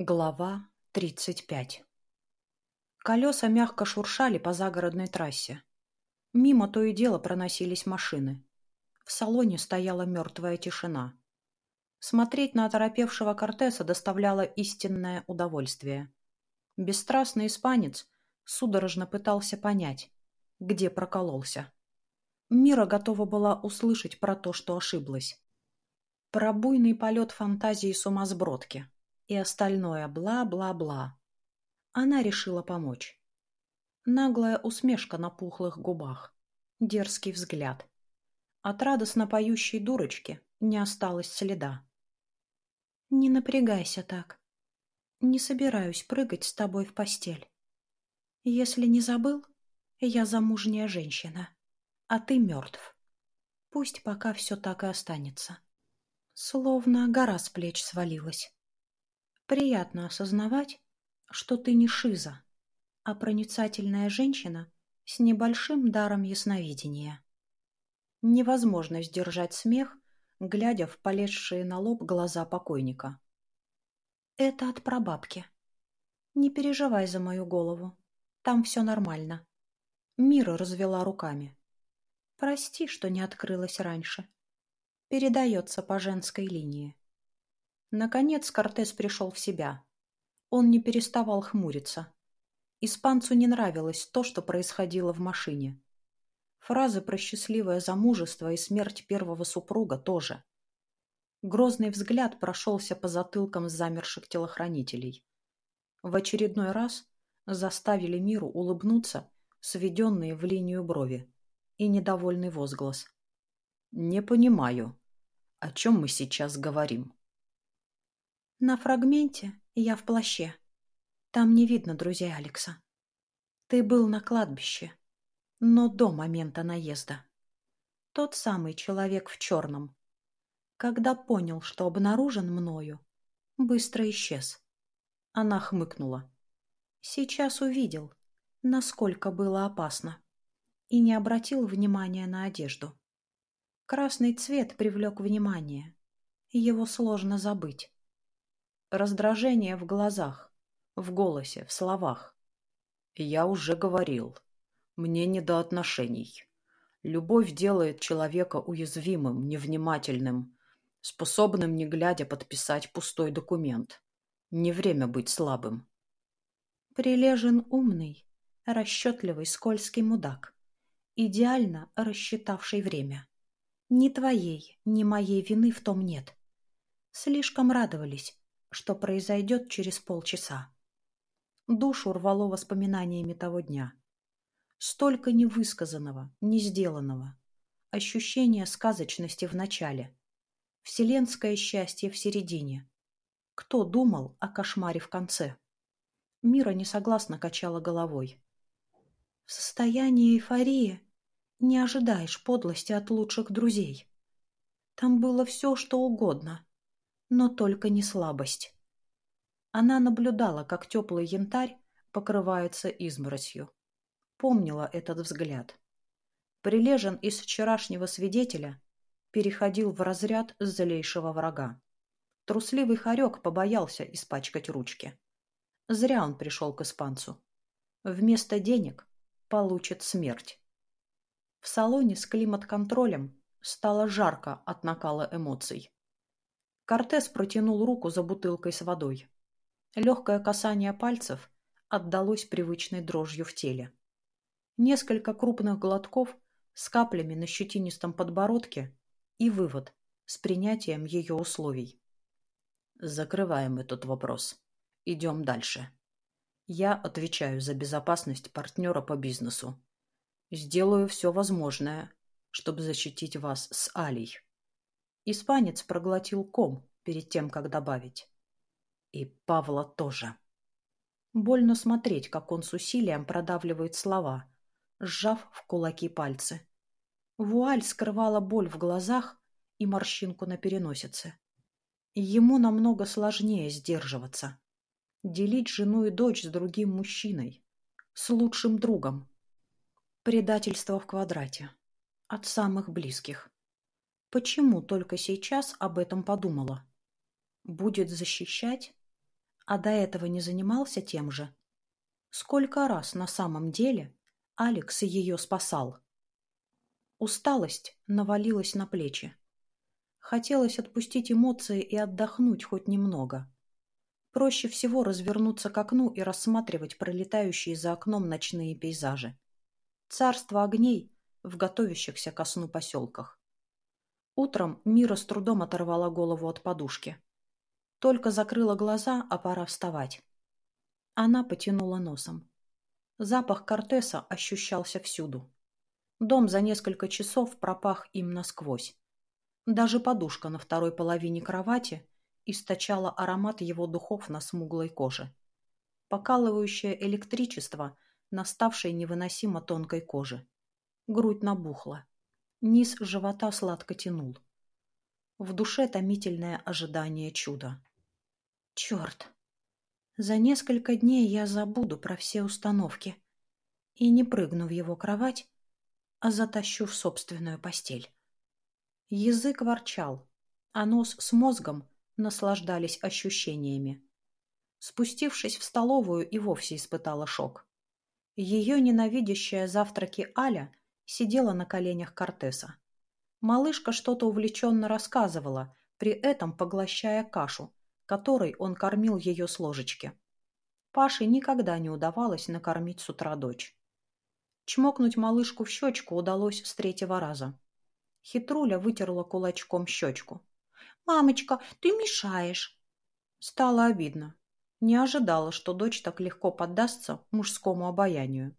Глава тридцать пять Колеса мягко шуршали по загородной трассе. Мимо то и дело проносились машины. В салоне стояла мертвая тишина. Смотреть на оторопевшего Кортеса доставляло истинное удовольствие. Бесстрастный испанец судорожно пытался понять, где прокололся. Мира готова была услышать про то, что ошиблась. Про буйный полет фантазии сумасбродки и остальное бла-бла-бла. Она решила помочь. Наглая усмешка на пухлых губах, дерзкий взгляд. От радостно поющей дурочки не осталось следа. «Не напрягайся так. Не собираюсь прыгать с тобой в постель. Если не забыл, я замужняя женщина, а ты мертв. Пусть пока все так и останется». Словно гора с плеч свалилась. Приятно осознавать, что ты не шиза, а проницательная женщина с небольшим даром ясновидения. Невозможно сдержать смех, глядя в полезшие на лоб глаза покойника. Это от прабабки. Не переживай за мою голову. Там все нормально. Мира развела руками. Прости, что не открылась раньше. Передается по женской линии. Наконец Кортес пришел в себя. Он не переставал хмуриться. Испанцу не нравилось то, что происходило в машине. Фразы про счастливое замужество и смерть первого супруга тоже. Грозный взгляд прошелся по затылкам замерших телохранителей. В очередной раз заставили миру улыбнуться сведенные в линию брови и недовольный возглас. «Не понимаю, о чем мы сейчас говорим?» На фрагменте я в плаще. Там не видно друзей Алекса. Ты был на кладбище, но до момента наезда. Тот самый человек в черном. Когда понял, что обнаружен мною, быстро исчез. Она хмыкнула. Сейчас увидел, насколько было опасно, и не обратил внимания на одежду. Красный цвет привлек внимание. Его сложно забыть. Раздражение в глазах, в голосе, в словах. Я уже говорил. Мне не до отношений. Любовь делает человека уязвимым, невнимательным, способным, не глядя, подписать пустой документ. Не время быть слабым. Прилежен умный, расчетливый, скользкий мудак, идеально рассчитавший время. Ни твоей, ни моей вины в том нет. Слишком радовались, что произойдет через полчаса. Душу рвало воспоминаниями того дня. Столько невысказанного, не сделанного. Ощущение сказочности в начале. Вселенское счастье в середине. Кто думал о кошмаре в конце? Мира несогласно качала головой. В состоянии эйфории не ожидаешь подлости от лучших друзей. Там было все, что угодно но только не слабость. Она наблюдала, как теплый янтарь покрывается изморосью. Помнила этот взгляд. Прилежен из вчерашнего свидетеля переходил в разряд злейшего врага. Трусливый хорек побоялся испачкать ручки. Зря он пришел к испанцу. Вместо денег получит смерть. В салоне с климат-контролем стало жарко от накала эмоций. Кортес протянул руку за бутылкой с водой. Легкое касание пальцев отдалось привычной дрожью в теле. Несколько крупных глотков с каплями на щетинистом подбородке и вывод с принятием ее условий. Закрываем этот вопрос. Идем дальше. Я отвечаю за безопасность партнера по бизнесу. Сделаю все возможное, чтобы защитить вас с Алей. Испанец проглотил ком перед тем, как добавить. И Павла тоже. Больно смотреть, как он с усилием продавливает слова, сжав в кулаки пальцы. Вуаль скрывала боль в глазах и морщинку на переносице. Ему намного сложнее сдерживаться. Делить жену и дочь с другим мужчиной, с лучшим другом. Предательство в квадрате. От самых близких. Почему только сейчас об этом подумала? Будет защищать? А до этого не занимался тем же? Сколько раз на самом деле Алекс ее спасал? Усталость навалилась на плечи. Хотелось отпустить эмоции и отдохнуть хоть немного. Проще всего развернуться к окну и рассматривать пролетающие за окном ночные пейзажи. Царство огней в готовящихся ко сну поселках. Утром Мира с трудом оторвала голову от подушки. Только закрыла глаза, а пора вставать. Она потянула носом. Запах кортеса ощущался всюду. Дом за несколько часов пропах им насквозь. Даже подушка на второй половине кровати источала аромат его духов на смуглой коже. Покалывающее электричество на ставшей невыносимо тонкой коже. Грудь набухла. Низ живота сладко тянул. В душе томительное ожидание чуда. Черт! За несколько дней я забуду про все установки и не прыгну в его кровать, а затащу в собственную постель. Язык ворчал, а нос с мозгом наслаждались ощущениями. Спустившись в столовую, и вовсе испытала шок. Ее ненавидящая завтраки Аля сидела на коленях Кортеса. Малышка что-то увлеченно рассказывала, при этом поглощая кашу, которой он кормил ее с ложечки. Паше никогда не удавалось накормить с утра дочь. Чмокнуть малышку в щечку удалось с третьего раза. Хитруля вытерла кулачком щечку. «Мамочка, ты мешаешь!» Стало обидно. Не ожидала, что дочь так легко поддастся мужскому обаянию.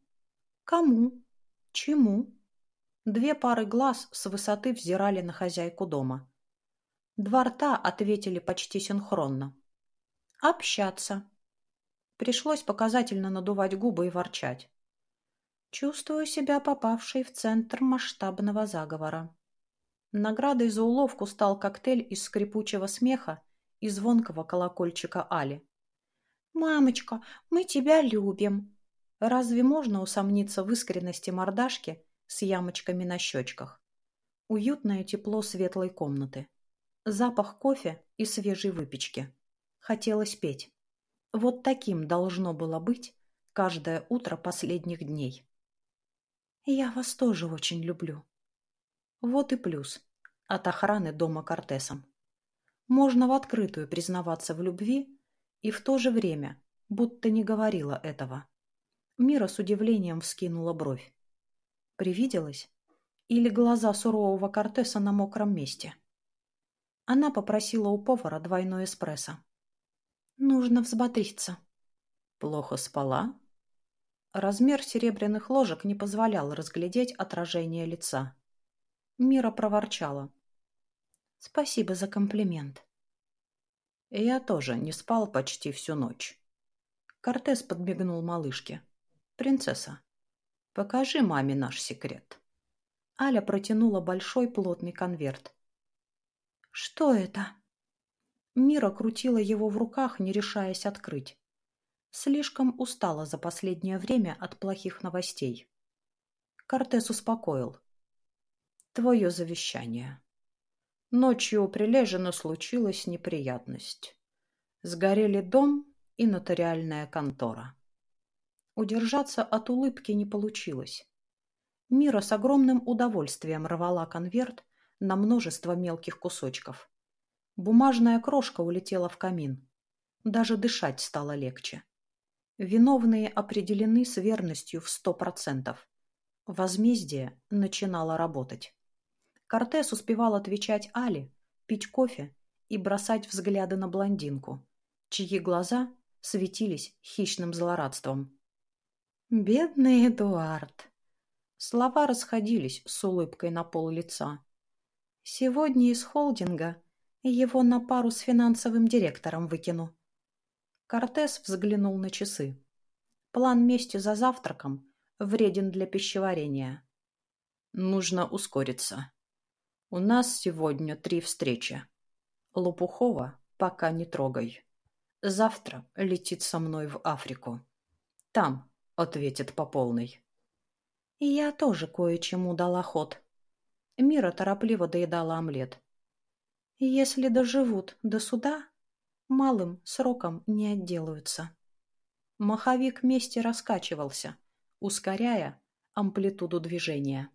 «Кому? Чему?» Две пары глаз с высоты взирали на хозяйку дома. Два рта ответили почти синхронно. «Общаться». Пришлось показательно надувать губы и ворчать. Чувствую себя попавшей в центр масштабного заговора. Наградой за уловку стал коктейль из скрипучего смеха и звонкого колокольчика Али. «Мамочка, мы тебя любим!» Разве можно усомниться в искренности мордашки с ямочками на щечках. Уютное тепло светлой комнаты. Запах кофе и свежей выпечки. Хотелось петь. Вот таким должно было быть каждое утро последних дней. Я вас тоже очень люблю. Вот и плюс от охраны дома Кортесом. Можно в открытую признаваться в любви и в то же время, будто не говорила этого. Мира с удивлением вскинула бровь. Привиделось? Или глаза сурового Кортеса на мокром месте? Она попросила у повара двойной эспрессо. Нужно взбодриться. Плохо спала? Размер серебряных ложек не позволял разглядеть отражение лица. Мира проворчала. Спасибо за комплимент. Я тоже не спал почти всю ночь. Кортес подмигнул малышке. Принцесса, Покажи маме наш секрет. Аля протянула большой плотный конверт. Что это? Мира крутила его в руках, не решаясь открыть. Слишком устала за последнее время от плохих новостей. Кортес успокоил. Твое завещание. Ночью у Прилежина случилась неприятность. Сгорели дом и нотариальная контора. Удержаться от улыбки не получилось. Мира с огромным удовольствием рвала конверт на множество мелких кусочков. Бумажная крошка улетела в камин. Даже дышать стало легче. Виновные определены с верностью в сто процентов. Возмездие начинало работать. Кортес успевал отвечать Али, пить кофе и бросать взгляды на блондинку, чьи глаза светились хищным злорадством. Бедный Эдуард. Слова расходились с улыбкой на пол лица. Сегодня из холдинга его на пару с финансовым директором выкину. Кортес взглянул на часы. План мести за завтраком вреден для пищеварения. Нужно ускориться. У нас сегодня три встречи. Лопухова пока не трогай. Завтра летит со мной в Африку. Там ответит по полной. Я тоже кое-чему дала ход. Мира торопливо доедала омлет. Если доживут до суда, Малым сроком не отделаются. Маховик мести раскачивался, ускоряя амплитуду движения.